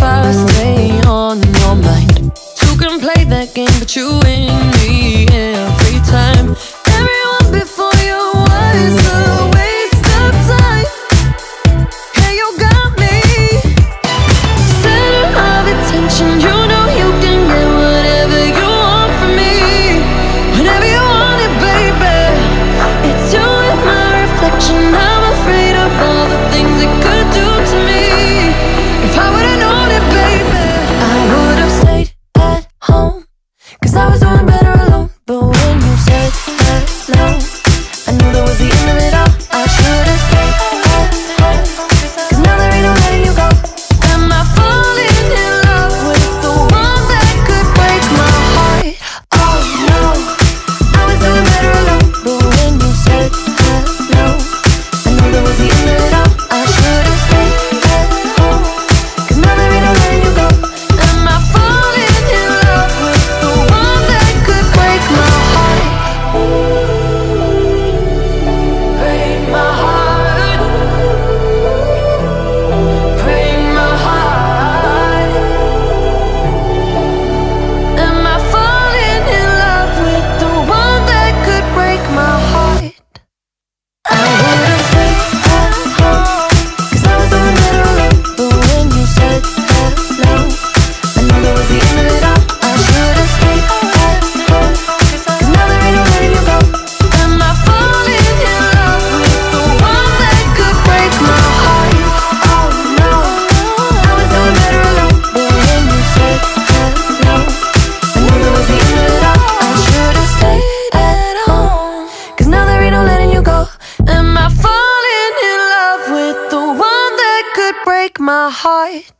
if I stay on your mind? Two can play that game, but you win heart